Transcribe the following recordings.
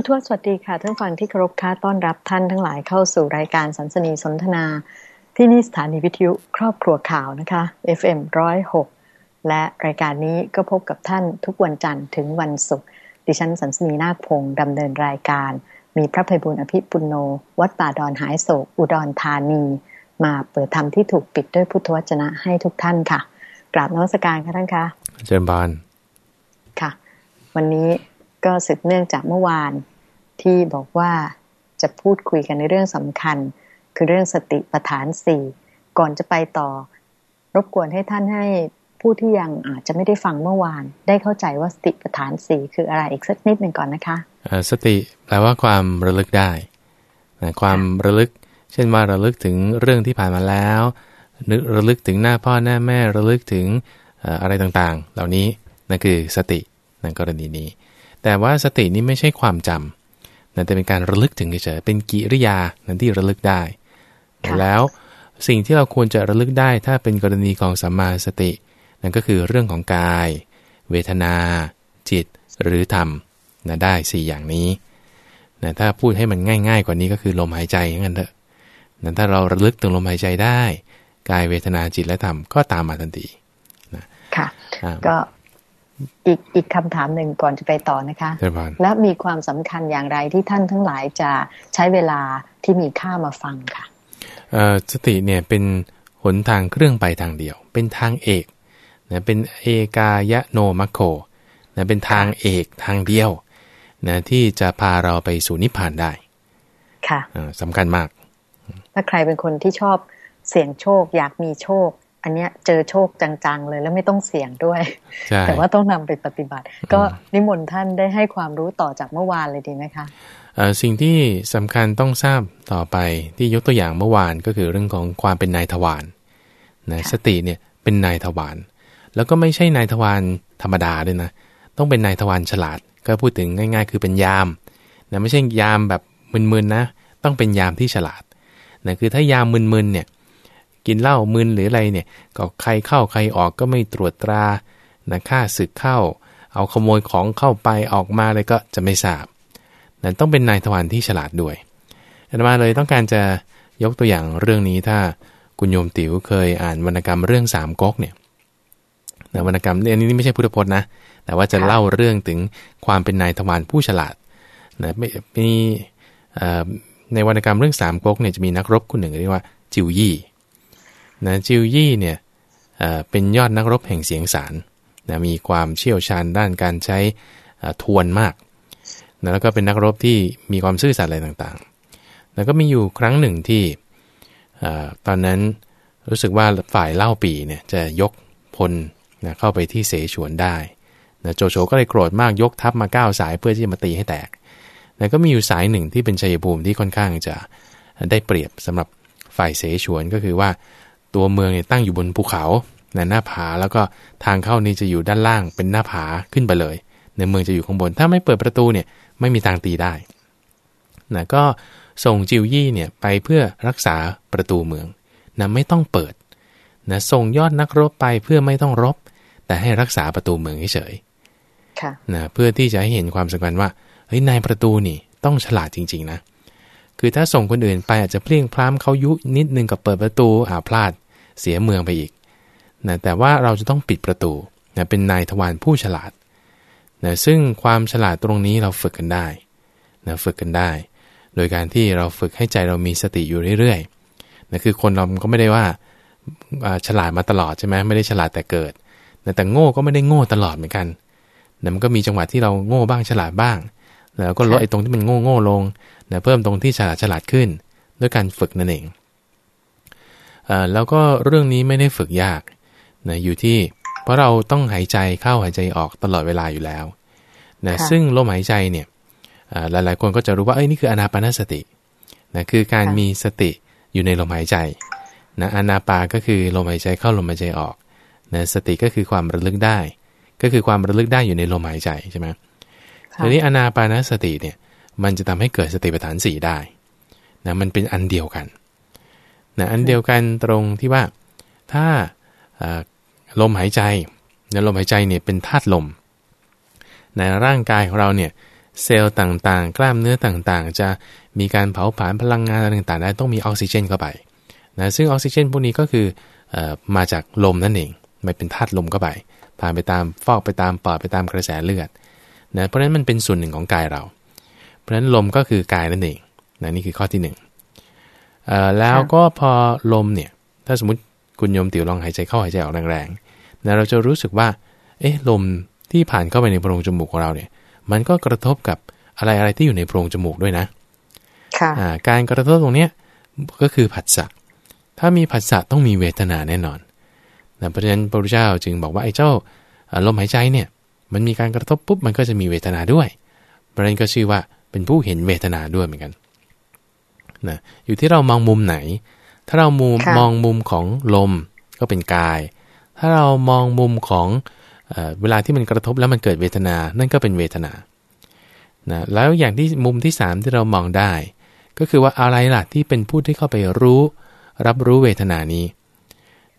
ผู้ทวสวัสดีค่ะท่านฟังที่เคารพค่าต้อนรับท่านทั้งหลายเข้าสู่รายการสันสนีสนทนา ที่นี่สถานีวิทยุครอบครัวข่าวนะคะ FM 106และรายการนี้ก็พบกับท่านทุกวันจันทร์ถึงวันศุกร์ดิฉันสันสนีนาคพงศ์ดำเนินรายการ มีพระภัยบุญอภิปุโน วัดป่าดอนหายโศก อุดรธานี มาเปิดธรรมที่ถูกปิดด้วยพุทธวจนะให้ทุกท่านค่ะกราบนวัสการค่ะท่านคะเจริญบานค่ะ วันนี้ก็สืบเนื่องจากเมื่อวาน ที่บอกว่าจะพูดคุยกันในเรื่องสำคัญ คือเรื่องสติปัฏฐานสี่ก่อนจะไปต่อ รบกวนให้ท่านให้ผู้ที่ยังอาจจะไม่ได้ฟังเมื่อวาน ได้เข้าใจว่าสติปัฏฐานสี่คืออะไรอีกสักนิดหนึ่งก่อนนะคะสติแปลว่าความระลึกได้ความระลึก เช่นว่าระลึกถึงเรื่องที่ผ่านมาแล้วนึกระลึกถึงหน้าพ่อหน้าแม่ระลึกถึงอะไรต่างๆ เหล่านี้นั่นคือสติในกรณีนี้ แต่ว่าสตินี้ไม่ใช่ความจำ นั่นจะเป็นการระลึกถึงเฉยๆเป็นกิริยานั่นที่ระลึกได้ แล้วสิ่งที่เราควรจะระลึกได้ถ้าเป็นกรณีของสัมมาสติ นั่นก็คือเรื่องของกาย เวทนา จิต หรือธรรมนะได้ 4 อย่างนี้นะถ้าพูดให้มันง่าย ๆ กว่านี้ก็คือลมหายใจอย่างนั้นเถอะนะถ้าเราระลึกถึงลมหายใจได้ กายเวทนาจิตและธรรมก็ตามมาทันทีนะค่ะก็ อีกอีกคำถามหนึ่งก่อนจะไปต่อนะคะ และมีความสำคัญอย่างไรที่ท่านทั้งหลายจะใช้เวลาที่มีค่ามาฟังค่ะสติเนี่ยเป็นหนทางเครื่องไปทางเดียว เป็นทางเอกนะเป็นเอกายะโนมัคโคนะเป็นทางเอกทางเดียวนะที่จะพาเราไปสู่นิพพานได้ ค่ะสำคัญมาก ถ้าใครเป็นคนที่ชอบเสี่ยงโชค อยากมีโชค อันเนี้ยเจอโชคจังๆเลยแล้วไม่ต้องเสี่ยงด้วย แต่ว่าต้องนำไปปฏิบัติ ก็นิมนต์ท่านได้ให้ความรู้ต่อจากเมื่อวานเลยดีไหมคะสิ่งที่สำคัญต้องทราบต่อไปที่ยกตัวอย่างเมื่อวานก็คือเรื่องของความเป็นนายทวารนะสติเนี่ยเป็นนายทวารแล้วก็ไม่ใช่นายทวารธรรมดาด้วยนะต้องเป็นนายทวารฉลาด ก็พูดถึงง่าย ๆ คือเป็นยามนะไม่ใช่ยามแบบมึนๆนะ ต้องเป็นยามที่ฉลาดนะคือถ้ายามมึนๆเนี่ย กินเหล้ามึนหรืออะไรเนี่ยก็ใครเข้าใครออกก็ไม่ตรวจตรานะค่าศึกเข้า เอาขโมยของเข้าไปออกมาเลยก็จะไม่ทราบนั่นต้องเป็นนายทวารที่ฉลาดด้วยอาตมาเลยต้องการจะยกตัวอย่างเรื่องนี้ถ้าคุณโยมติ๋วเคยอ่านวรรณกรรมเรื่องสามก๊กเนี่ยนะวรรณกรรมอันนี้ไม่ใช่พุทธพจน์นะ แต่ว่าจะเล่าเรื่องถึงความเป็นนายทวารผู้ฉลาดนะมีในวรรณกรรมเรื่องสามก๊กเนี่ยจะมีนักรบคนหนึ่งเรียกว่าจิวยี่ นะจิวยี่เนี่ยเป็นยอดนักรบแห่งเสียงสารนะมีความเชี่ยวชาญด้านการใช้ทวนมากนะแล้วก็เป็นนักรบที่มีความซื่อสัตย์อะไรต่างๆ แล้วก็มีอยู่ครั้งหนึ่งที่ตอนนั้นรู้สึกว่าฝ่ายเล่าปีเนี่ยจะยกพลนะเข้าไปที่เสฉวนได้นะโจโฉก็เลยโกรธมากยกทัพมาก้าวสายเพื่อที่จะมาตีให้แตกนะก็มีอยู่สายหนึ่งที่เป็นชัยภูมิที่ค่อนข้างจะได้เปรียบสำหรับฝ่ายเสฉวนก็คือว่า ตัวเมืองเนี่ยตั้งอยู่บนภูเขาหน้าผาแล้วก็ทางเข้านี่จะอยู่ด้านล่างเป็นหน้าผาขึ้นไปเลยในเมืองจะอยู่ข้างบน ถ้าไม่เปิดประตูเนี่ยไม่มีทางตีได้นะก็ส่งจิวยี่เนี่ยไปเพื่อรักษาประตูเมืองนะไม่ต้องเปิดนะส่งยอดนักรบไปเพื่อไม่ต้องรบ แต่ให้รักษาประตูเมืองเฉยๆนะเพื่อที่จะให้เห็นความสำคัญว่าเฮ้ยนายประตูนี่ต้องฉลาดจริง ๆ นะ คือถ้าส่งคนอื่นไปอาจจะเพลียงพล้ำเขายุนิดนึงกับเปิดประตูอาพลาดเสียเมืองไปอีกนะแต่ว่าเราจะต้องปิดประตูนะเป็นนายทวารผู้ฉลาดนะซึ่งความฉลาดตรงนี้เราฝึกกันได้นะฝึกกันได้ โดยการที่เราฝึกให้ใจเรามีสติอยู่เรื่อยๆนะคือคนเราก็ไม่ได้ว่าฉลาดมาตลอดใช่ไหมไม่ได้ฉลาดแต่เกิดนะแต่โง่ก็ไม่ได้โง่ตลอดเหมือนกันนะมันก็มีจังหวะที่เราโง่บ้างฉลาดบ้าง แล้วก็ลดไอ้ตรงที่มันโง่โง่ลง นะเพิ่มตรงที่ฉลาดฉลาดขึ้น ด้วยการฝึกนั่นเองอแล้วก็เรื่องนี้ไม่ได้ฝึกยากนะอยู่ที่เพราะเราต้องหายใจเข้าหายใจออกตลอดเวลาอยู่แล้วนะซึ่งลมหายใจเนี่ยหลายๆคนก็จะรู้ว่าเอ้ยนี่คืออนาปานสตินะคือการมีสติอยู่ในลมหายใจนะอนาปาก็คือลมหายใจเข้าลมหายใจออกนะสติก็คือความระลึกได้ ก็คือความระลึกได้อยู่ในลมหายใจใช่ไหมทีนี้อนาปานสติเนี่ย มันจะทำให้เกิดสติปัฏฐานสี่ได้นะมันเป็นอันเดียวกันนะอันเดียวกันตรงที่ว่าถ้าลมหายใจในลมหายใจเนี่ยเป็นธาตุลมในร่างกายของเราเนี่ยเซลล์ต่างๆ กล้ามเนื้อต่างๆ จะมีการเผาผลาญพลังงานอะไรต่างๆได้ต้องมีออกซิเจนเข้าไปนะซึ่งออกซิเจนพวกนี้ก็คืออมาจากลมนั่นเองมันเป็นธาตุลมเข้าไปผ่านไปตามฟอกไปตามปอดไปตามกระแสเลือดนะเพราะฉะนั้นมันเป็นส่วนหนึ่งของกายเราเพ ราะฉะนั้นลมก็คือกายนั่นเองนะนี่คือข้อที่1นึ่งแล้วก็พอลมเนี่ย ถ้าสมมติคุณโยมติ๋วลองหายใจเข้าหายใจออกแรงๆนะเราจะรู้สึกว่า เอ๊ะลมที่ผ่านเข้าไปในโพรงจมูกของเราเนี่ย มันก็กระทบกับอะไรอะไรที่อยู่ในโพรงจมูกด้วยนะ ค่ะการกระทบตรงเนี้ยก็คือผัสสะ ถ้ามีผัสสะต้องมีเวทนาแน่นอนนะเพราะฉะนั้นพระพุทธเจ้าจึงบอกว่าไอ้เจ้าลมหายใจเนี่ย มันมีการกระทบปุ๊บมันก็จะมีเวทนาด้วยเพราะนั้นก็ชื่อว่า เป็นผู้เห็นเวทนาด้วยเหมือนกันนะอยู่ที่เรามองมุมไหน ถ้าเรามุมมองมุมของลมก็เป็นกาย ถ้าเรามองมุมของเวลาที่มันกระทบแล้วมันเกิดเวทนา นั่นก็เป็นเวทนานะแล้วอย่างที่มุมที่ 3 ที่เรามองได้ ก็คือว่าอะไรล่ะที่เป็นผู้ที่เข้าไปรู้ รับรู้เวทนานี้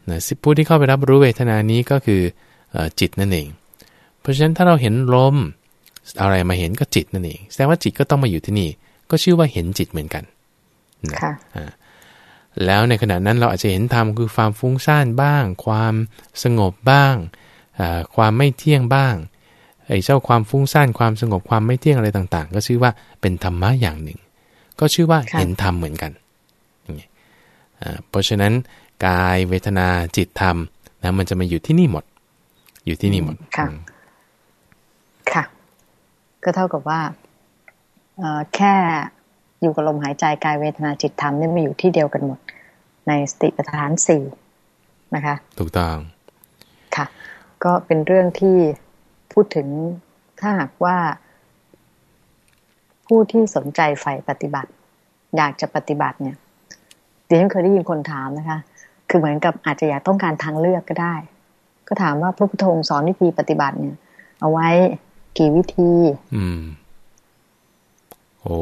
นะผู้ที่เข้าไปรับรู้เวทนานี้ก็คือจิตนั่นเอง เพราะฉะนั้นถ้าเราเห็นลม อะไรมาเห็นก็จิตนั่นเองแสดงว่าจิตก็ต้องมาอยู่ที่นี่ ก็ชื่อว่าเห็นจิตเหมือนกันค่ะแล้วในขณะนั้นเราอาจจะเห็นธรรมคือความฟุ้งซ่านบ้าง ความสงบบ้าง ความไม่เที่ยงบ้างไอ้เจ้าความฟุ้งซ่านความสงบความไม่เที่ยงอะไรต่าง ๆ ก็ชื่อว่าเป็นธรรมะอย่างหนึ่ง ก็ชื่อว่าเห็นธรรมเหมือนกันเพราะฉะนั้นกายเวทนาจิตธรรมนะมันจะมาอยู่ที่นี่หมด อยู่ที่นี่หมดค่ะค่ะ ก็เท่ากับว่าแค่อยู่กับลมหายใจกายเวทนาจิตธรรมนี่มาอยู่ที่เดียวกันหมด ในสติปัฏฐานสี่นะคะ ถูกต้องค่ะ ก็เป็นเรื่องที่พูดถึงถ้าหากว่า ผู้ที่สนใจใฝ่ปฏิบัติ อยากจะปฏิบัติเนี่ยดิฉันเคยได้ยินคนถามนะคะ คือเหมือนกับอาจจะอยากต้องการทางเลือกก็ได้ ก็ถามว่าพระพุทธองค์สอนวิธีปฏิบัติเนี่ย เอาไว้ กี่วิธี อืม โอ้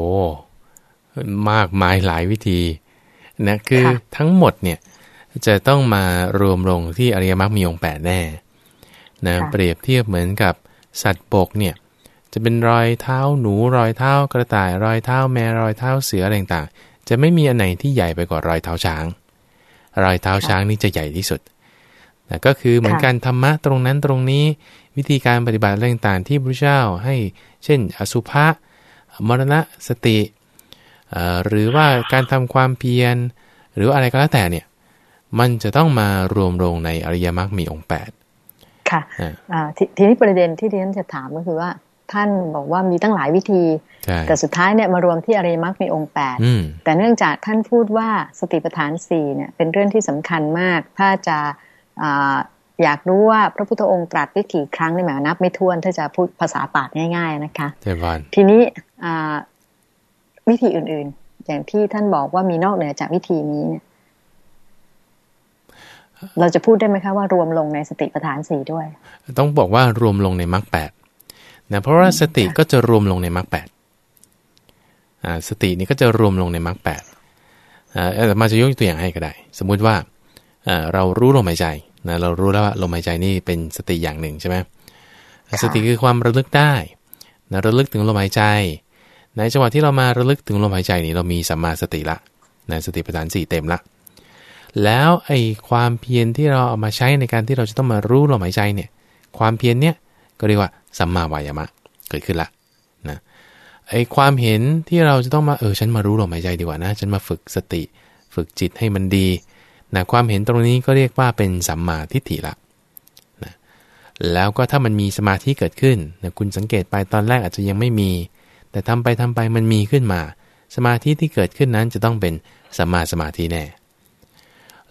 มากมายหลายวิธีนะคือทั้งหมดเนี่ย จะต้องมารวมลงที่อริยมรรคมีองค์แปดแน่นะเปรียบเทียบเหมือนกับสัตว์ปกเนี่ย จะเป็นรอยเท้าหนูรอยเท้ากระต่ายรอยเท้าแมรอยเท้าเสืออะไรต่างๆจะไม่มีอันไหนที่ใหญ่ไปกว่ารอยเท้าช้าง รอยเท้าช้างนี่จะใหญ่ที่สุด นะก็คือเหมือนการธรรมะตรงนั้นตรงนี้ วิธีการปฏิบัติอะไรต่างๆที่พระเจ้าให้เช่น อสุภะมรณะสติ หรือว่าการทำความเพียร หรืออะไรก็แล้วแต่เนี่ย มันจะต้องมารวมลงในอริยมรรคมีองค์แปดค่ะททีนี้ประเด็นที่ดิฉันจะถามก็คือว่าท่านบอกว่ามีตั้งหลายวิธี แต่สุดท้ายเนี่ยมารวมที่อริยมรรคมีองค์แปดแต่เนื่องจากท่านพูดว่าสติปัฏฐานสี่เนี่ยเป็นเรื่องที่สำคัญมาก ถ้าจะ อยากรู้ว่าพระพุทธองค์ตรัสวิกี่ครั้งในหมายนับไม่ถ้วนถ้าจะพูดภาษาปากง่าย ๆ นะคะทีนี้วิธีอื่นๆ อย่างที่ท่านบอกว่ามีนอกเหนือจากวิธีนี้เนี่ย เราจะพูดได้ไหมคะว่ารวมลงในสติปัฏฐานสี่ด้วย ต้องบอกว่ารวมลงในมรรคแปดนะเพราะว่าสติก็จะรวมลงในมรรคแปดอ่าสตินี้ก็จะรวมลงในมรรคแปดอ่าแต่มาจะยกตัวอย่างให้ก็ได้ สมมุติว่าอ่าเรารู้ลมหายใจ นะเรารู้แล้วว่าลมหายใจนี่เป็นสติอย่างหนึ่งใช่ไหมสติคือความระลึกได้นะระลึกถึงลมหายใจ ในจังหวะที่เรามาระลึกถึงลมหายใจนี่เรามีสัมมาสติละในสติปัฏฐานสี่เต็มละ แล้วไอ้ความเพียรที่เราเอามาใช้ในการที่เราจะต้องมารู้ลมหายใจเนี่ยความเพียรเนี่ยก็เรียกว่าสัมมาวายามะเกิดขึ้นละนะไอ้ความเห็นที่เราจะต้องมาเออฉันมารู้ลมหายใจดีกว่านะ ฉันมาฝึกสติ ฝึกจิตให้มันดี นะความเห็นตรงนี้ก็เรียกว่าเป็นสัมมาทิฏฐิละนะแล้วก็ถ้ามันมีสมาธิเกิดขึ้นนะคุณสังเกตไปตอนแรกอาจจะยังไม่มี แต่ทำไปทำไปมันมีขึ้นมา สมาธิที่เกิดขึ้นนั้นจะต้องเป็นสัมมาสมาธิแน่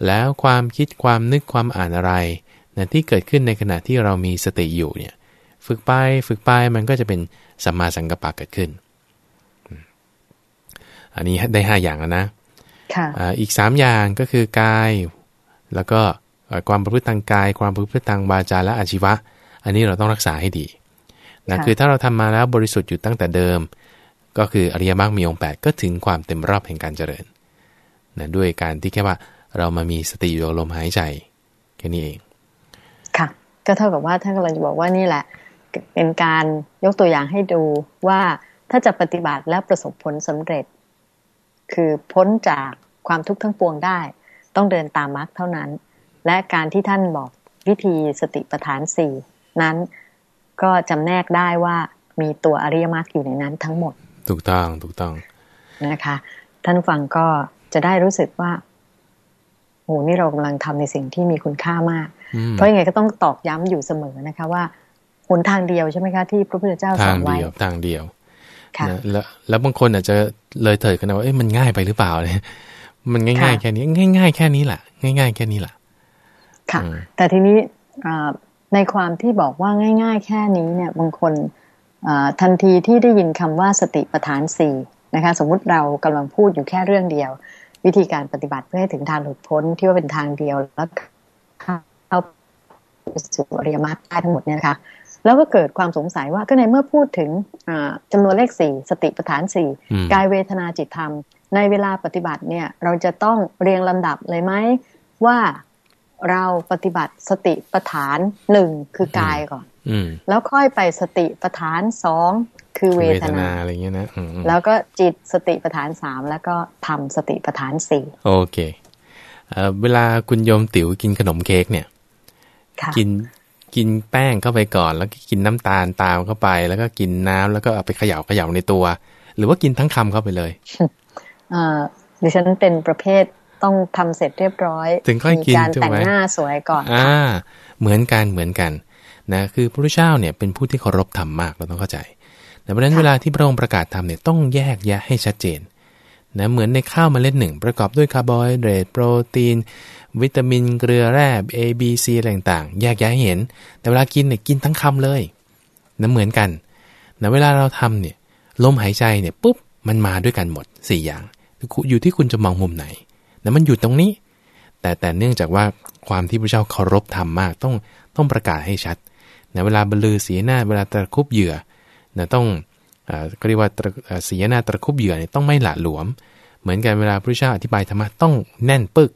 แล้วความคิดความนึกความอ่านอะไรนะที่เกิดขึ้นในขณะที่เรามีสติอยู่เนี่ยฝึกไปฝึกไปมันก็จะเป็นสัมมาสังกัปปะเกิดขึ้น อันนี้ได้ห้าอย่างแล้วนะ อีกสามอย่างก็คือกาย แล้วก็ความประพฤติทางกาย ความประพฤติทางวาจาและอาชีวะ อันนี้เราต้องรักษาให้ดีนะคือถ้าเราทำมาแล้วบริสุทธิ์อยู่ตั้งแต่เดิม ก็คืออริยมรรคมีองค์แปดก็ถึงความเต็มรอบแห่งการเจริญนะด้วยการที่แค่ว่าเรามามีสติอยู่ลมหายใจแค่นี้เอง ค่ะ ก็เท่ากับว่าท่านกำลังจะบอกว่านี่แหละ เป็นการยกตัวอย่างให้ดูว่าถ้าจะปฏิบัติและประสบผลสำเร็จ คือพ้นจากความทุกข์ทั้งปวงได้ ต้องเดินตามมรรคเท่านั้น และการที่ท่านบอกวิธีสติปัฏฐานสี่นั้นก็จำแนกได้ว่ามีตัวอริยมรรคอยู่ในนั้นทั้งหมด ถูกต้องถูกต้องนะคะ ท่านฟังก็จะได้รู้สึกว่าโอ้นี่เรากำลังทำในสิ่งที่มีคุณค่ามาก เพราะยังไงก็ต้องตอกย้ำอยู่เสมอนะคะ ว่าหนทางเดียวใช่ไหมคะที่พระพุทธเจ้าสอนไว้ทางเดียวทางเดียวนะ แล้วแล้วบางคนอาจจะเลยเถิดกันว่าเอ๊ะมันง่ายไปหรือเปล่าเนี่ยมันง่ายๆแค่นี้ ง่าย ๆ แค่นี้แหละง่าย ๆ แค่นี้แหละค่ะ แต่ทีนี้ในความที่บอกว่าง่าย ๆ แค่นี้เนี่ย บางคนทันทีที่ได้ยินคำว่าสติปัฏฐานสี่นะคะ สมมุติเรากำลังพูดอยู่แค่เรื่องเดียว วิธีการปฏิบัติเพื่อให้ถึงทางหลุดพ้นที่ว่าเป็นทางเดียวแล้วเข้าสู่อริยมรรคได้ทั้งหมดเนี่ยนะคะ แล้วก็เกิดความสงสัยว่าก็ในเมื่อพูดถึงจำนวนเลขสี่สติปัฏฐานสี่กายเวทนาจิตธรรม ในเวลาปฏิบัติเนี่ยเราจะต้องเรียงลำดับเลยไหมว่าเราปฏิบัติสติปัฏฐานหนึ่งคือกายก่อนแล้วค่อยไปสติปัฏฐานสองคือเวทนาอะไรเงี้ยนะแล้วก็จิตสติปัฏฐานสามแล้วก็ทำสติปัฏฐานสี่โอเคเวลาคุณโยมติ๋วกินขนมเค้กเนี่ย กิน กินแป้งเข้าไปก่อน แล้วก็กินน้ำตาลตามเข้าไป แล้วก็กินน้ำแล้วก็เอาไปเขย่าเขย่าในตัว หรือว่ากินทั้งคำเข้าไปเลยอ่าดิฉันเป็นประเภทต้องทำเสร็จเรียบร้อย ถึงค่อยกินการแต่งหน้าสวยก่อนอ่า เหมือนกันเหมือนกันนะคือพระพุทธเจ้าเนี่ยเป็นผู้ที่เคารพธรรมมากเราต้องเข้าใจแต่เพราะนั้นเวลาที่พระองค์ประกาศธรรมเนี่ยต้องแยกแยะให้ชัดเจน นะเหมือนในข้าวมเมล็ดหนึ่ง ประกอบด้วยคาร์โบไฮเดรตโปรตีน วิตามินเกลือแร่ A B C อะไรต่างๆแยกยะให้เห็น แต่เวลากินเนี่ยกินทั้งคำเลยนะเหมือนกันนะเวลาเราทำเนี่ยลมหายใจเนี่ยปุ๊บมันมาด้วยกันหมด 4 อย่าง อยู่ที่คุณจะมองมุมไหนนะมันอยู่ตรงนี้ แต่แต่เนื่องจากว่าความที่พระเจ้าเคารพธรรมมากต้องต้องประกาศให้ชัดนะเวลาบรรลือสีหน้าเวลาตะคุบเหยื่อนะต้อง ก็เรียกว่าสีหน้าตะคุบเหยื่อเนี่ยต้องไม่หละหลวม เหมือนกันเวลาพระเจ้าอธิบายธรรมะต้องแน่นปึก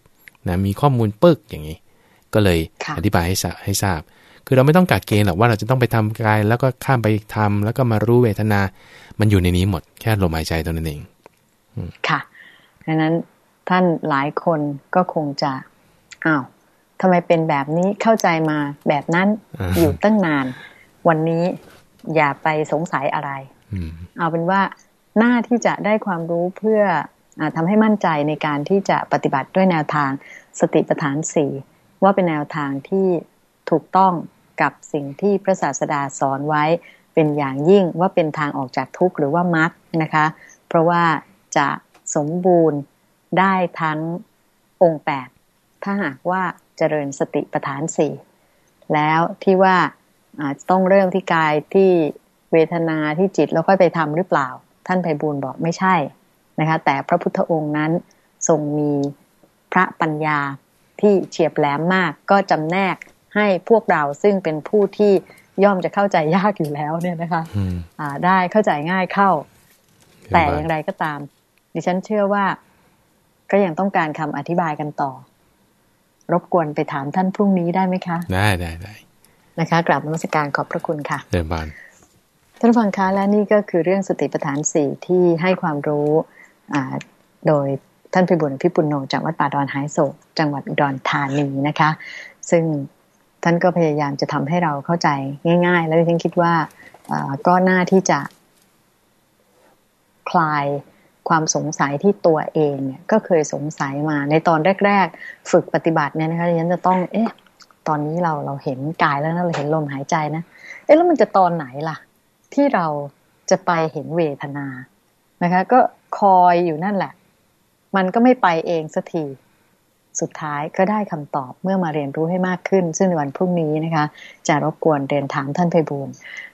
นะมีข้อมูลปึกอย่างนี้ ก็เลยอธิบายให้ให้ทราบ คือเราไม่ต้องกัดเกณฑ์หรอกว่าเราจะต้องไปทำกาย แล้วก็ข้ามไปทำแล้วก็มารู้เวทนา มันอยู่ในนี้หมดแค่ลมหายใจตัวนั้นเองค่ะดังนั้นท่านหลายคนก็คงจะอ้าวทำไมเป็นแบบนี้เข้าใจมาแบบนั้นอยู่ตั้งนาน วันนี้อย่าไปสงสัยอะไร เอาเป็นว่าหน้าที่จะได้ความรู้เพื่อทำให้มั่นใจในการที่จะปฏิบัติด้วยแนวทางสติปัฏฐานสี่ว่าเป็นแนวทางที่ถูกต้องกับสิ่งที่พระศาสดาสอนไว้เป็นอย่างยิ่งว่าเป็นทางออกจากทุกข์หรือว่ามรรคนะคะ เพราะว่าจะสมบูรณ์ได้ทั้งองค์แปดถ้าหากว่าเจริญสติปัฏฐานสี่แล้วที่ว่าต้องเริ่มที่กายที่ เวทนาที่จิตแล้วค่อยไปทำหรือเปล่า ท่านไพบูลบอกไม่ใช่นะคะแต่พระพุทธองค์นั้นทรงมีพระปัญญาที่เฉียบแหลมมากก็จำแนกให้พวกเราซึ่งเป็นผู้ที่ย่อมจะเข้าใจยากอยู่แล้วเนี่ยนะคะอ่าได้เข้าใจง่ายเข้า แต่อย่างไรก็ตาม ดิฉันเชื่อว่าก็ยังต้องการคำอธิบายกันต่อ รบกวนไปถามท่านพรุ่งนี้ได้ไหมคะ ได้ได้ได้นะคะกราบนมัสการขอบพระคุณค่ะเดินบาน ท่านฟังคะและนี่ก็คือเรื่องสติปัฏฐานสี่ที่ให้ความรู้โดยท่านพิบุญพิปุณโญจากวัดป่าดอนหายโศกจังหวัดอุดรธานีนะคะ ซึ่งท่านก็พยายามจะทำให้เราเข้าใจง่าย ๆ แล้วดิฉันคิดว่าก็น่าที่จะคลายความสงสัยที่ตัวเองเนี่ยก็เคยสงสัยมาในตอนแรก ๆ ฝึกปฏิบัติเนี่ยนะคะฉันจะต้อง เอ๊ะ ตอนนี้เราเราเห็นกายแล้วนะเราเห็นลมหายใจนะ เอ๊ะแล้วมันจะตอนไหนล่ะ ที่เราจะไปเห็นเวทนานะคะ ก็คอยอยู่นั่นแหละ มันก็ไม่ไปเองสักที สุดท้ายก็ได้คำตอบเมื่อมาเรียนรู้ให้มากขึ้น ซึ่งในวันพรุ่งนี้นะคะ จะรบกวนเรียนถามท่านไพบูล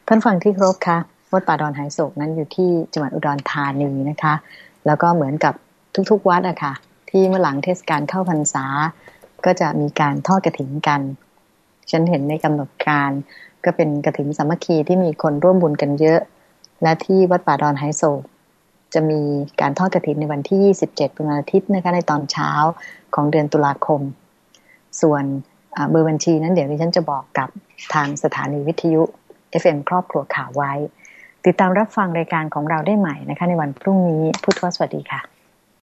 ท่านฟังที่ครบคะวัดป่าดอนหายโศกนั้นอยู่ที่จังหวัดอุดรธานีนะคะ แล้วก็เหมือนกับทุกๆวัดอะคะ่ะ ที่เมื่อหลังเทศกาลเข้าพรรษา ก็จะมีการทอดกระถิ่นกัน ฉันเห็นในกำหนดการ ก็เป็นกระถิ่นสามัคคีที่มีคนร่วมบุญกันเยอะ และที่วัดป่าดอนไฮโศกจะมีการทอดกระถินในวันที่ 27เป็นวันอาทิตย์นะคะในตอนเช้าของเดือนตุลาคม ส่วนเบอร์บัญชีนั้นเดี๋ยวดิฉันจะบอกกับทางสถานีวิทยุ FM ครอบครัวข่าวไว้ ติดตามรับฟังรายการของเราได้ใหม่นะคะ ในวันพรุ่งนี้พุทธวสวัสดีค่ะ